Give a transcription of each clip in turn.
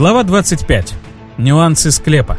Глава 25. Нюансы склепа.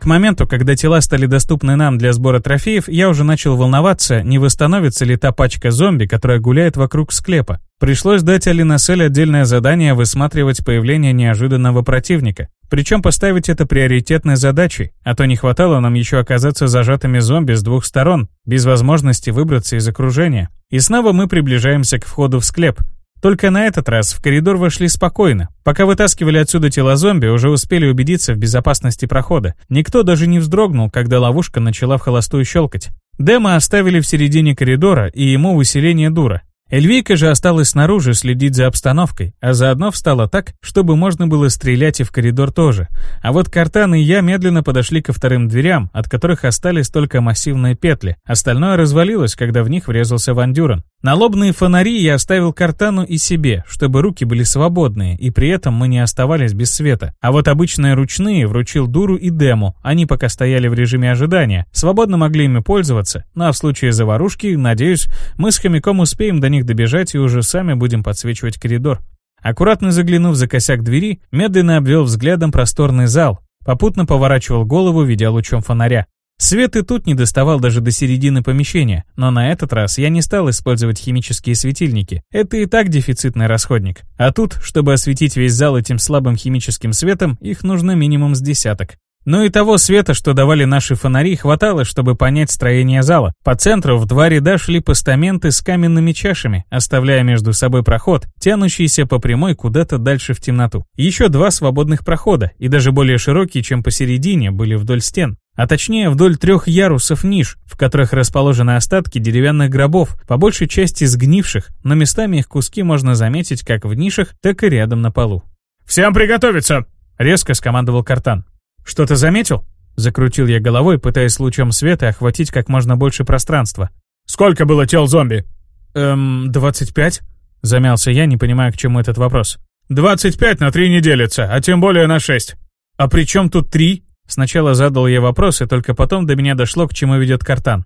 К моменту, когда тела стали доступны нам для сбора трофеев, я уже начал волноваться, не восстановится ли та пачка зомби, которая гуляет вокруг склепа. Пришлось дать Алинасель отдельное задание высматривать появление неожиданного противника. Причем поставить это приоритетной задачей, а то не хватало нам еще оказаться зажатыми зомби с двух сторон, без возможности выбраться из окружения. И снова мы приближаемся к входу в склеп. Только на этот раз в коридор вошли спокойно. Пока вытаскивали отсюда тела зомби, уже успели убедиться в безопасности прохода. Никто даже не вздрогнул, когда ловушка начала в холостую щелкать. Дема оставили в середине коридора, и ему выселение дура. Эльвийка же осталась снаружи следить за обстановкой, а заодно встала так, чтобы можно было стрелять и в коридор тоже. А вот Картан и я медленно подошли ко вторым дверям, от которых остались только массивные петли. Остальное развалилось, когда в них врезался Ван Дюрен. Налобные фонари я оставил Картану и себе, чтобы руки были свободные, и при этом мы не оставались без света. А вот обычные ручные вручил Дуру и Дему, они пока стояли в режиме ожидания, свободно могли ими пользоваться, ну а в случае заварушки, надеюсь, мы с хомяком успеем до них добежать и уже сами будем подсвечивать коридор. Аккуратно заглянув за косяк двери, медленно обвел взглядом просторный зал, попутно поворачивал голову, видя лучом фонаря. Свет и тут не доставал даже до середины помещения, но на этот раз я не стал использовать химические светильники. Это и так дефицитный расходник. А тут, чтобы осветить весь зал этим слабым химическим светом, их нужно минимум с десяток. Но и того света, что давали наши фонари, хватало, чтобы понять строение зала. По центру в два ряда шли постаменты с каменными чашами, оставляя между собой проход, тянущийся по прямой куда-то дальше в темноту. Еще два свободных прохода, и даже более широкие, чем посередине, были вдоль стен а точнее вдоль трех ярусов ниш, в которых расположены остатки деревянных гробов, по большей части сгнивших, но местами их куски можно заметить как в нишах, так и рядом на полу. «Всем приготовиться!» — резко скомандовал Картан. «Что-то заметил?» — закрутил я головой, пытаясь лучом света охватить как можно больше пространства. «Сколько было тел зомби?» «Эм, двадцать пять?» — замялся я, не понимая, к чему этот вопрос. «Двадцать пять на три не делится, а тем более на шесть». «А при чем тут три?» Сначала задал я вопрос, и только потом до меня дошло, к чему ведет картан.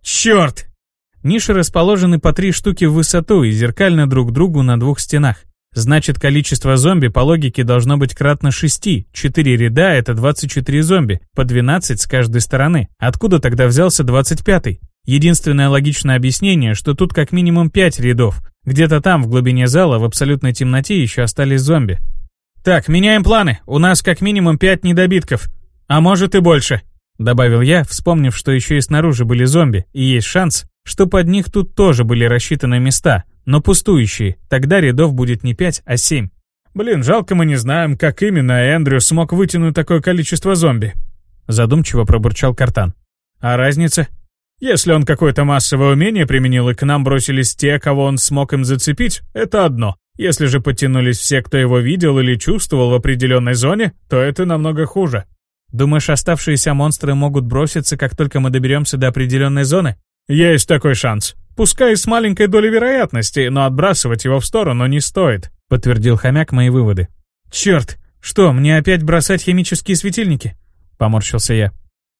«Черт!» Ниши расположены по три штуки в высоту и зеркально друг другу на двух стенах. Значит, количество зомби по логике должно быть кратно шести. Четыре ряда — это 24 зомби, по 12 с каждой стороны. Откуда тогда взялся 25-й? Единственное логичное объяснение, что тут как минимум пять рядов. Где-то там, в глубине зала, в абсолютной темноте еще остались зомби. «Так, меняем планы. У нас как минимум пять недобитков. «А может и больше», — добавил я, вспомнив, что еще и снаружи были зомби, и есть шанс, что под них тут тоже были рассчитаны места, но пустующие, тогда рядов будет не пять, а семь. «Блин, жалко мы не знаем, как именно Эндрю смог вытянуть такое количество зомби», — задумчиво пробурчал Картан. «А разница?» «Если он какое-то массовое умение применил и к нам бросились те, кого он смог им зацепить, это одно. Если же подтянулись все, кто его видел или чувствовал в определенной зоне, то это намного хуже. Думаешь, оставшиеся монстры могут броситься, как только мы доберемся до определенной зоны? Есть такой шанс. Пускай с маленькой долей вероятности, но отбрасывать его в сторону не стоит, подтвердил хомяк мои выводы. Черт, что, мне опять бросать химические светильники? Поморщился я.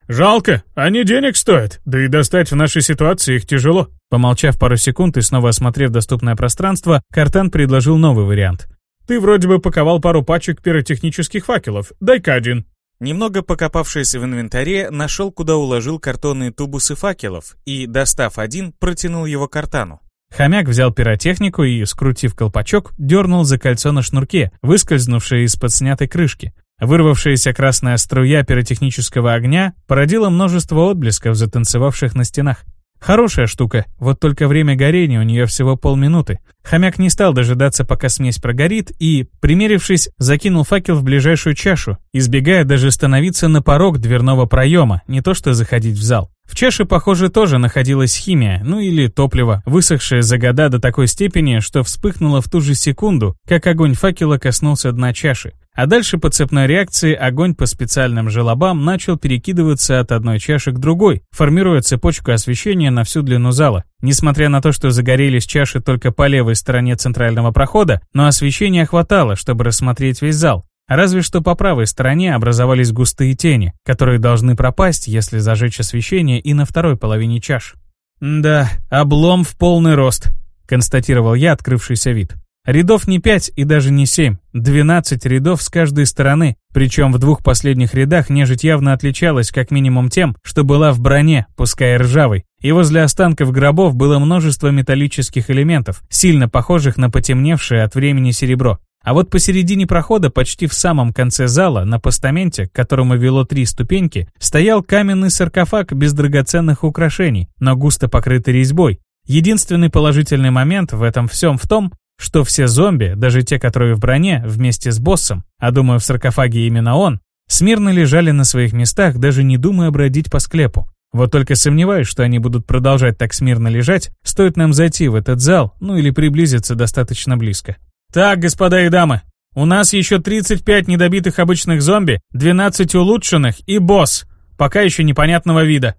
«Жалко, они денег стоят, да и достать в нашей ситуации их тяжело». Помолчав пару секунд и снова осмотрев доступное пространство, Картан предложил новый вариант. «Ты вроде бы паковал пару пачек пиротехнических факелов, дай-ка один». Немного покопавшись в инвентаре, нашел, куда уложил картонные тубусы факелов и, достав один, протянул его картану. Хомяк взял пиротехнику и, скрутив колпачок, дернул за кольцо на шнурке, выскользнувшее из-под снятой крышки. Вырвавшаяся красная струя пиротехнического огня породила множество отблесков, затанцевавших на стенах. Хорошая штука, вот только время горения у нее всего полминуты. Хомяк не стал дожидаться, пока смесь прогорит, и, примерившись, закинул факел в ближайшую чашу, избегая даже становиться на порог дверного проема, не то что заходить в зал. В чаше, похоже, тоже находилась химия, ну или топливо, высохшее за года до такой степени, что вспыхнуло в ту же секунду, как огонь факела коснулся дна чаши. А дальше по цепной реакции огонь по специальным желобам начал перекидываться от одной чаши к другой, формируя цепочку освещения на всю длину зала. Несмотря на то, что загорелись чаши только по левой стороне центрального прохода, но освещения хватало, чтобы рассмотреть весь зал. Разве что по правой стороне образовались густые тени, которые должны пропасть, если зажечь освещение и на второй половине чаш. «Да, облом в полный рост», — констатировал я открывшийся вид. Рядов не 5 и даже не 7, 12 рядов с каждой стороны, причем в двух последних рядах нежить явно отличалась как минимум тем, что была в броне, пускай и ржавой, и возле останков гробов было множество металлических элементов, сильно похожих на потемневшее от времени серебро. А вот посередине прохода, почти в самом конце зала, на постаменте, к которому вело три ступеньки, стоял каменный саркофаг без драгоценных украшений, но густо покрытый резьбой. Единственный положительный момент в этом всем в том, что все зомби, даже те, которые в броне, вместе с боссом, а думаю, в саркофаге именно он, смирно лежали на своих местах, даже не думая бродить по склепу. Вот только сомневаюсь, что они будут продолжать так смирно лежать, стоит нам зайти в этот зал, ну или приблизиться достаточно близко. Так, господа и дамы, у нас еще 35 недобитых обычных зомби, 12 улучшенных и босс, пока еще непонятного вида,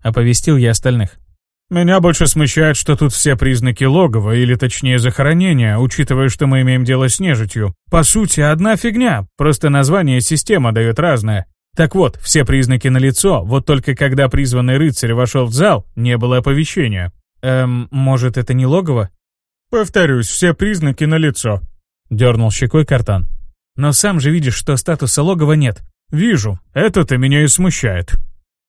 оповестил я остальных. Меня больше смущает, что тут все признаки логова, или точнее захоронения, учитывая, что мы имеем дело с нежитью. По сути, одна фигня, просто название система дает разное. Так вот, все признаки налицо, вот только когда призванный рыцарь вошел в зал, не было оповещения. Эм, может, это не логово? Повторюсь, все признаки налицо. Дернул щекой картан. Но сам же видишь, что статуса логова нет. Вижу, это-то меня и смущает.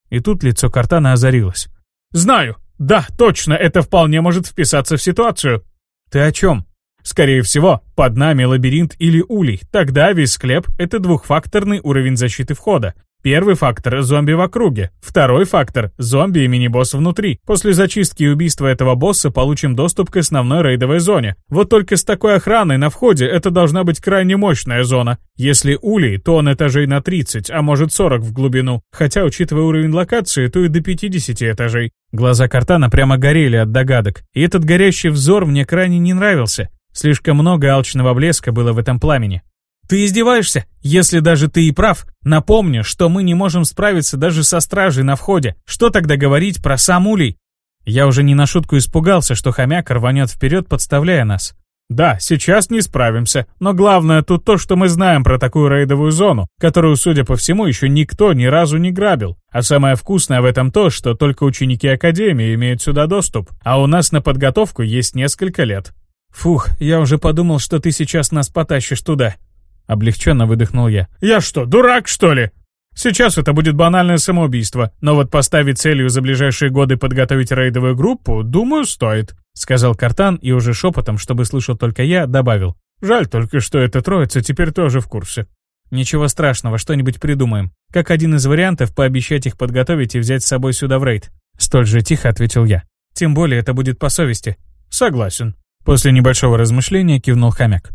И тут лицо картана озарилось. Знаю, да, точно, это вполне может вписаться в ситуацию. Ты о чем? Скорее всего, под нами лабиринт или улей. Тогда весь склеп — это двухфакторный уровень защиты входа. Первый фактор — зомби в округе. Второй фактор — зомби и мини-босс внутри. После зачистки и убийства этого босса получим доступ к основной рейдовой зоне. Вот только с такой охраной на входе это должна быть крайне мощная зона. Если улей, то он этажей на 30, а может 40 в глубину. Хотя, учитывая уровень локации, то и до 50 этажей. Глаза Картана прямо горели от догадок. И этот горящий взор мне крайне не нравился. Слишком много алчного блеска было в этом пламени. Ты издеваешься? Если даже ты и прав, напомни, что мы не можем справиться даже со стражей на входе. Что тогда говорить про сам улей? Я уже не на шутку испугался, что хомяк рванет вперед, подставляя нас. Да, сейчас не справимся, но главное тут то, что мы знаем про такую рейдовую зону, которую, судя по всему, еще никто ни разу не грабил. А самое вкусное в этом то, что только ученики Академии имеют сюда доступ, а у нас на подготовку есть несколько лет. Фух, я уже подумал, что ты сейчас нас потащишь туда. Облегченно выдохнул я. «Я что, дурак, что ли? Сейчас это будет банальное самоубийство, но вот поставить целью за ближайшие годы подготовить рейдовую группу, думаю, стоит», — сказал Картан и уже шепотом, чтобы слышал только я, добавил. «Жаль только, что эта троица теперь тоже в курсе». «Ничего страшного, что-нибудь придумаем. Как один из вариантов пообещать их подготовить и взять с собой сюда в рейд». Столь же тихо ответил я. «Тем более это будет по совести». «Согласен». После небольшого размышления кивнул хомяк.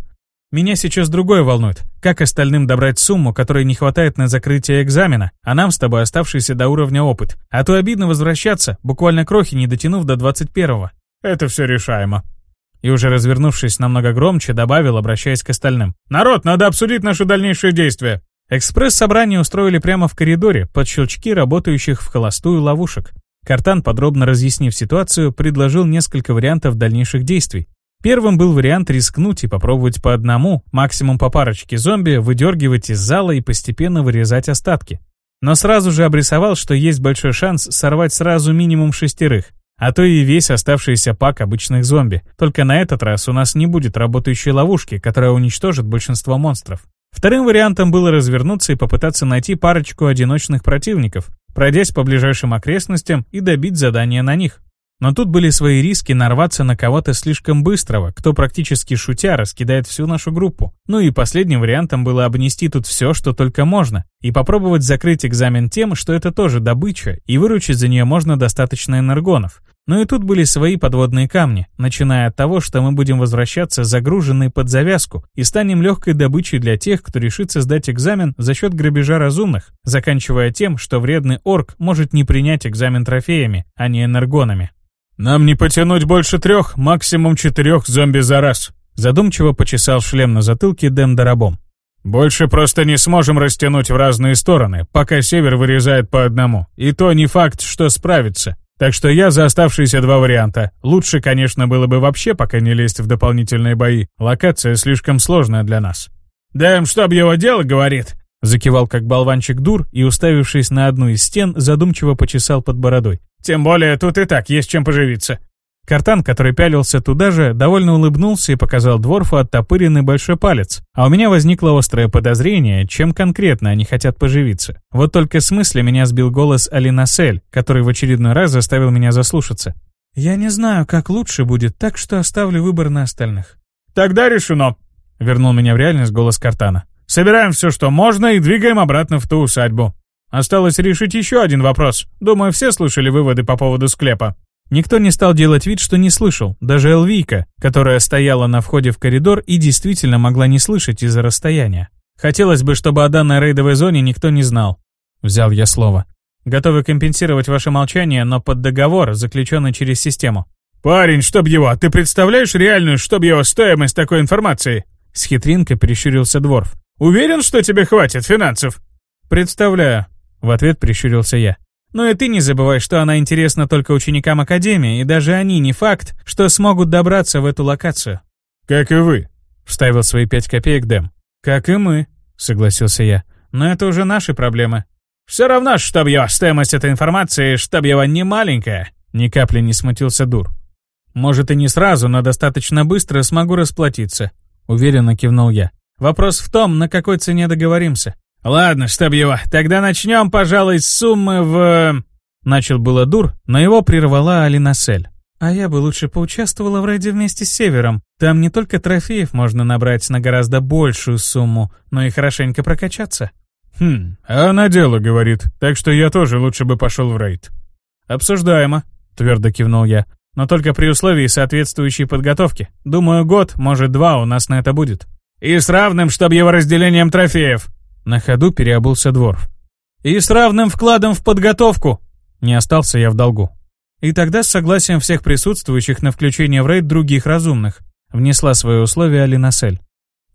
Меня сейчас другое волнует. Как остальным добрать сумму, которой не хватает на закрытие экзамена, а нам с тобой оставшийся до уровня опыт? А то обидно возвращаться, буквально крохи не дотянув до 21-го. Это все решаемо. И уже развернувшись намного громче, добавил, обращаясь к остальным. «Народ, надо обсудить наши дальнейшие действия!» Экспресс-собрание устроили прямо в коридоре, под щелчки работающих в холостую ловушек. Картан, подробно разъяснив ситуацию, предложил несколько вариантов дальнейших действий, Первым был вариант рискнуть и попробовать по одному, максимум по парочке зомби, выдергивать из зала и постепенно вырезать остатки. Но сразу же обрисовал, что есть большой шанс сорвать сразу минимум шестерых, а то и весь оставшийся пак обычных зомби. Только на этот раз у нас не будет работающей ловушки, которая уничтожит большинство монстров. Вторым вариантом было развернуться и попытаться найти парочку одиночных противников, пройдясь по ближайшим окрестностям и добить задание на них. Но тут были свои риски нарваться на кого-то слишком быстрого, кто практически шутя раскидает всю нашу группу. Ну и последним вариантом было обнести тут все, что только можно, и попробовать закрыть экзамен тем, что это тоже добыча, и выручить за нее можно достаточно энергонов. Но и тут были свои подводные камни, начиная от того, что мы будем возвращаться загруженные под завязку и станем легкой добычей для тех, кто решится сдать экзамен за счет грабежа разумных, заканчивая тем, что вредный орк может не принять экзамен трофеями, а не энергонами. «Нам не потянуть больше трех, максимум четырех зомби за раз», задумчиво почесал шлем на затылке Дэм Дарабом. «Больше просто не сможем растянуть в разные стороны, пока север вырезает по одному. И то не факт, что справится. Так что я за оставшиеся два варианта. Лучше, конечно, было бы вообще пока не лезть в дополнительные бои. Локация слишком сложная для нас». «Дэм, чтоб его дело, говорит», Закивал как болванчик дур и, уставившись на одну из стен, задумчиво почесал под бородой. Тем более тут и так есть чем поживиться. Картан, который пялился туда же, довольно улыбнулся и показал Дворфу оттопыренный большой палец. А у меня возникло острое подозрение, чем конкретно они хотят поживиться. Вот только с мысли меня сбил голос Алина Сель, который в очередной раз заставил меня заслушаться. «Я не знаю, как лучше будет, так что оставлю выбор на остальных». «Тогда решено», — вернул меня в реальность голос Картана. «Собираем все, что можно, и двигаем обратно в ту усадьбу. Осталось решить еще один вопрос. Думаю, все слышали выводы по поводу склепа». Никто не стал делать вид, что не слышал, даже Элвийка, которая стояла на входе в коридор и действительно могла не слышать из-за расстояния. Хотелось бы, чтобы о данной рейдовой зоне никто не знал. Взял я слово. Готовы компенсировать ваше молчание, но под договор, заключенный через систему. «Парень, чтоб его, ты представляешь реальную, чтоб его, стоимость такой информации?» С хитринкой прищурился Дворф. «Уверен, что тебе хватит финансов?» «Представляю», — в ответ прищурился я. Но и ты не забывай, что она интересна только ученикам Академии, и даже они не факт, что смогут добраться в эту локацию. «Как и вы», — вставил свои пять копеек Дэм. «Как и мы», — согласился я. «Но это уже наши проблемы». «Все равно, чтоб его стоимость этой информации, чтоб его не маленькая», — ни капли не смутился Дур. «Может и не сразу, но достаточно быстро смогу расплатиться», — уверенно кивнул я. «Вопрос в том, на какой цене договоримся». «Ладно, чтоб его. Тогда начнем, пожалуй, с суммы в...» Начал было Дур, но его прервала Алинасель. «А я бы лучше поучаствовала в рейде вместе с Севером. Там не только трофеев можно набрать на гораздо большую сумму, но и хорошенько прокачаться». «Хм, а она дело говорит, так что я тоже лучше бы пошел в рейд». «Обсуждаемо», — твердо кивнул я. «Но только при условии соответствующей подготовки. Думаю, год, может два у нас на это будет». «И с равным, чтобы его разделением трофеев», на ходу переобулся Дворф. «И с равным вкладом в подготовку!» Не остался я в долгу. И тогда с согласием всех присутствующих на включение в рейд других разумных внесла свое условие Алинасель.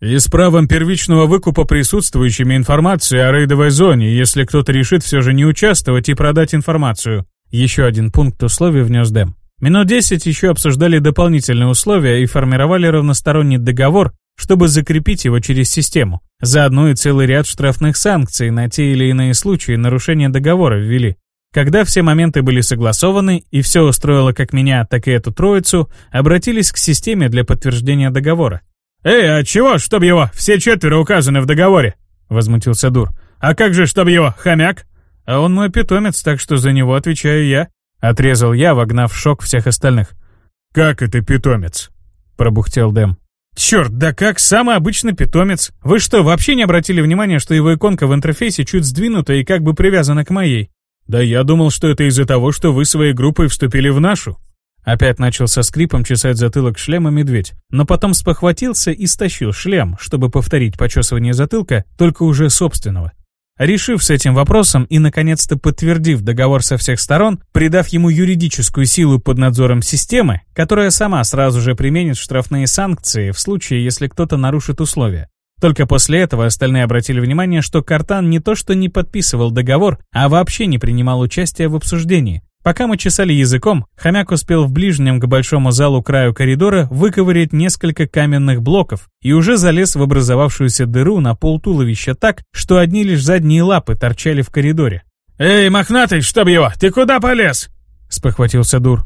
«И с правом первичного выкупа присутствующими информации о рейдовой зоне, если кто-то решит все же не участвовать и продать информацию». Еще один пункт условий внес Дэм. Минут десять еще обсуждали дополнительные условия и формировали равносторонний договор, чтобы закрепить его через систему. Заодно и целый ряд штрафных санкций на те или иные случаи нарушения договора ввели. Когда все моменты были согласованы и все устроило как меня, так и эту троицу, обратились к системе для подтверждения договора. «Эй, а чего, чтоб его, все четверо указаны в договоре?» — возмутился Дур. «А как же, чтоб его, хомяк?» «А он мой питомец, так что за него отвечаю я», — отрезал я, вогнав в шок всех остальных. «Как это питомец?» — пробухтел Дэм. Черт, да как самый обычный питомец. Вы что, вообще не обратили внимания, что его иконка в интерфейсе чуть сдвинута и как бы привязана к моей? Да я думал, что это из-за того, что вы своей группой вступили в нашу. Опять начал со скрипом чесать затылок шлема медведь, но потом спохватился и стащил шлем, чтобы повторить почесывание затылка, только уже собственного. Решив с этим вопросом и, наконец-то, подтвердив договор со всех сторон, придав ему юридическую силу под надзором системы, которая сама сразу же применит штрафные санкции в случае, если кто-то нарушит условия. Только после этого остальные обратили внимание, что Картан не то что не подписывал договор, а вообще не принимал участия в обсуждении, Пока мы чесали языком, хомяк успел в ближнем к большому залу краю коридора выковырять несколько каменных блоков и уже залез в образовавшуюся дыру на пол туловища так, что одни лишь задние лапы торчали в коридоре. «Эй, мохнатый, чтоб его, ты куда полез?» — спохватился Дур.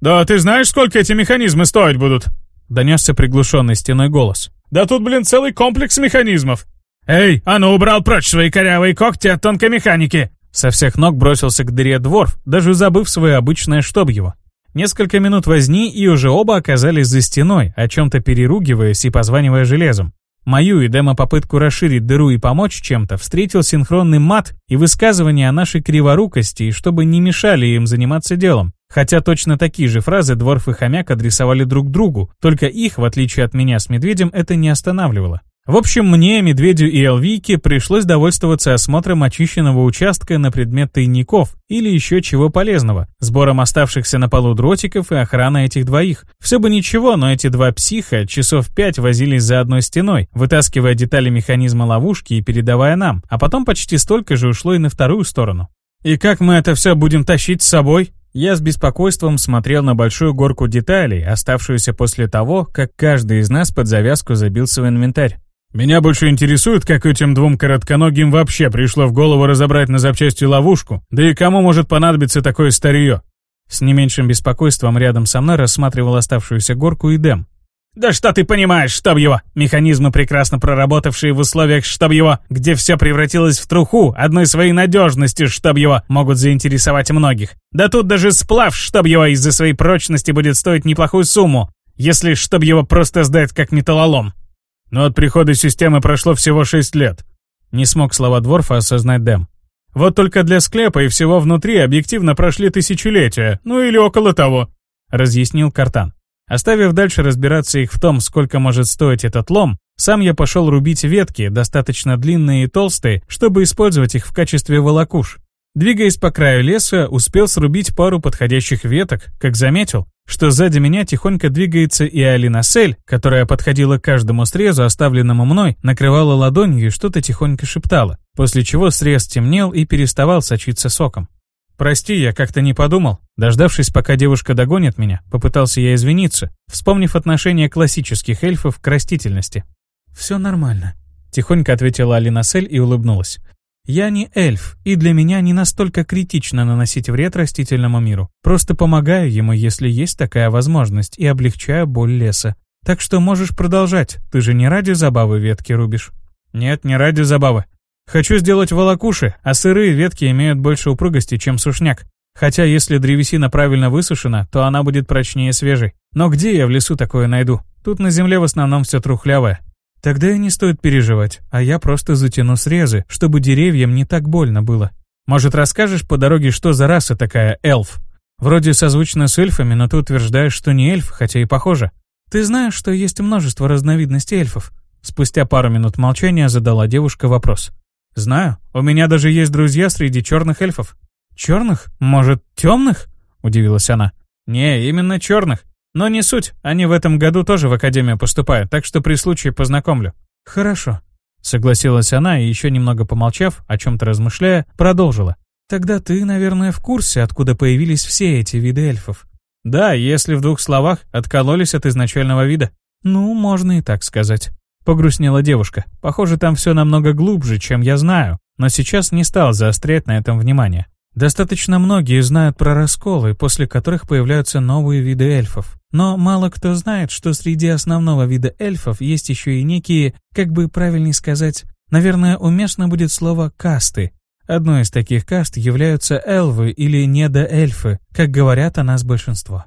«Да ты знаешь, сколько эти механизмы стоить будут?» — донесся приглушенный стеной голос. «Да тут, блин, целый комплекс механизмов!» «Эй, а ну убрал прочь свои корявые когти от тонкой механики! Со всех ног бросился к дыре дворф, даже забыв свое обычное чтоб его. Несколько минут возни, и уже оба оказались за стеной, о чем-то переругиваясь и позванивая железом. Мою и Дэма попытку расширить дыру и помочь чем-то встретил синхронный мат и высказывание о нашей криворукости, чтобы не мешали им заниматься делом. Хотя точно такие же фразы Дворф и Хомяк адресовали друг другу, только их, в отличие от меня с Медведем, это не останавливало. В общем, мне, Медведю и Элвийке пришлось довольствоваться осмотром очищенного участка на предмет тайников или еще чего полезного, сбором оставшихся на полу дротиков и охраной этих двоих. Все бы ничего, но эти два психа часов пять возились за одной стеной, вытаскивая детали механизма ловушки и передавая нам, а потом почти столько же ушло и на вторую сторону. «И как мы это все будем тащить с собой?» Я с беспокойством смотрел на большую горку деталей, оставшуюся после того, как каждый из нас под завязку забил свой инвентарь. Меня больше интересует, как этим двум коротконогим вообще пришло в голову разобрать на запчасти ловушку, да и кому может понадобиться такое старье. С не меньшим беспокойством рядом со мной рассматривал оставшуюся горку и Дэм. «Да что ты понимаешь, чтоб его! Механизмы, прекрасно проработавшие в условиях, чтоб его, где все превратилось в труху, одной своей надежности, чтоб его, могут заинтересовать многих. Да тут даже сплав, чтоб его из-за своей прочности будет стоить неплохую сумму, если чтоб его просто сдать как металлолом». Но от прихода системы прошло всего 6 лет. Не смог слова Дворфа осознать Дэм. Вот только для склепа и всего внутри объективно прошли тысячелетия, ну или около того, разъяснил Картан. Оставив дальше разбираться их в том, сколько может стоить этот лом, сам я пошел рубить ветки, достаточно длинные и толстые, чтобы использовать их в качестве волокуш. Двигаясь по краю леса, успел срубить пару подходящих веток, как заметил, что сзади меня тихонько двигается и Алина Сель, которая подходила к каждому срезу, оставленному мной, накрывала ладонью и что-то тихонько шептала, после чего срез темнел и переставал сочиться соком. «Прости, я как-то не подумал». Дождавшись, пока девушка догонит меня, попытался я извиниться, вспомнив отношение классических эльфов к растительности. «Все нормально», — тихонько ответила Алина Сель и улыбнулась. Я не эльф, и для меня не настолько критично наносить вред растительному миру. Просто помогаю ему, если есть такая возможность, и облегчаю боль леса. Так что можешь продолжать, ты же не ради забавы ветки рубишь. Нет, не ради забавы. Хочу сделать волокуши, а сырые ветки имеют больше упругости, чем сушняк. Хотя если древесина правильно высушена, то она будет прочнее свежей. Но где я в лесу такое найду? Тут на земле в основном все трухлявое. Тогда и не стоит переживать, а я просто затяну срезы, чтобы деревьям не так больно было. Может, расскажешь по дороге, что за раса такая эльф? Вроде созвучно с эльфами, но ты утверждаешь, что не эльф, хотя и похоже. Ты знаешь, что есть множество разновидностей эльфов? Спустя пару минут молчания задала девушка вопрос. Знаю, у меня даже есть друзья среди черных эльфов. Черных? Может, темных? Удивилась она. Не, именно черных. Но не суть, они в этом году тоже в академию поступают, так что при случае познакомлю. Хорошо. Согласилась она и еще немного помолчав, о чем-то размышляя, продолжила. Тогда ты, наверное, в курсе, откуда появились все эти виды эльфов. Да, если в двух словах, откололись от изначального вида. Ну, можно и так сказать. Погрустнела девушка. Похоже, там все намного глубже, чем я знаю, но сейчас не стал заострять на этом внимание. Достаточно многие знают про расколы, после которых появляются новые виды эльфов. Но мало кто знает, что среди основного вида эльфов есть еще и некие, как бы правильнее сказать, наверное, уместно будет слово «касты». Одной из таких каст являются эльвы или недоэльфы, как говорят о нас большинство.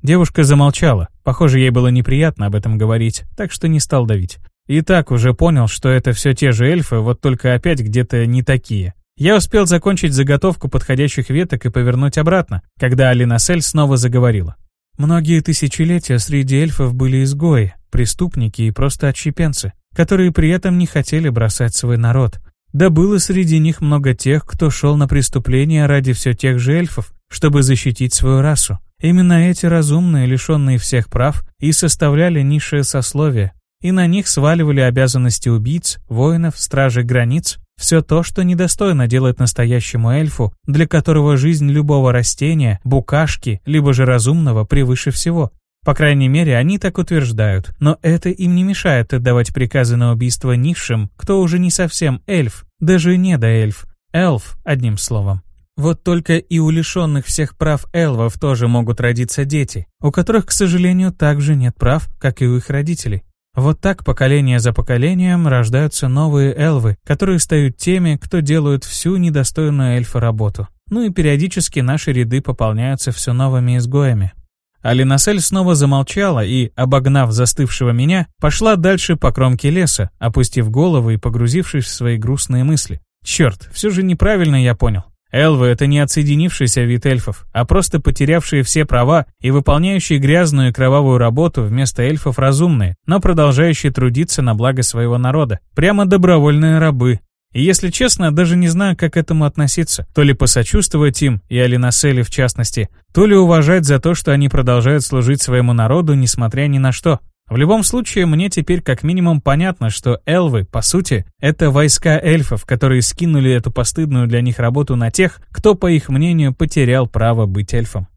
Девушка замолчала. Похоже, ей было неприятно об этом говорить, так что не стал давить. И так уже понял, что это все те же эльфы, вот только опять где-то не такие. Я успел закончить заготовку подходящих веток и повернуть обратно, когда Алина Сель снова заговорила. Многие тысячелетия среди эльфов были изгои, преступники и просто отщепенцы, которые при этом не хотели бросать свой народ. Да было среди них много тех, кто шел на преступления ради все тех же эльфов, чтобы защитить свою расу. Именно эти разумные, лишенные всех прав, и составляли низшее сословие, и на них сваливали обязанности убийц, воинов, стражей границ, все то, что недостойно делать настоящему эльфу, для которого жизнь любого растения, букашки, либо же разумного превыше всего. По крайней мере, они так утверждают, но это им не мешает отдавать приказы на убийство низшим, кто уже не совсем эльф, даже не до эльф, эльф, одним словом. Вот только и у лишенных всех прав эльвов тоже могут родиться дети, у которых, к сожалению, также нет прав, как и у их родителей. Вот так поколение за поколением рождаются новые эльвы, которые стают теми, кто делают всю недостойную эльфа работу. Ну и периодически наши ряды пополняются все новыми изгоями. Алинасель снова замолчала и, обогнав застывшего меня, пошла дальше по кромке леса, опустив голову и погрузившись в свои грустные мысли. Черт, все же неправильно я понял. Эльвы — это не отсоединившийся вид эльфов, а просто потерявшие все права и выполняющие грязную и кровавую работу вместо эльфов разумные, но продолжающие трудиться на благо своего народа. Прямо добровольные рабы. И если честно, даже не знаю, как к этому относиться. То ли посочувствовать им, и Алинасели в частности, то ли уважать за то, что они продолжают служить своему народу, несмотря ни на что. В любом случае, мне теперь как минимум понятно, что эльвы, по сути, это войска эльфов, которые скинули эту постыдную для них работу на тех, кто, по их мнению, потерял право быть эльфом.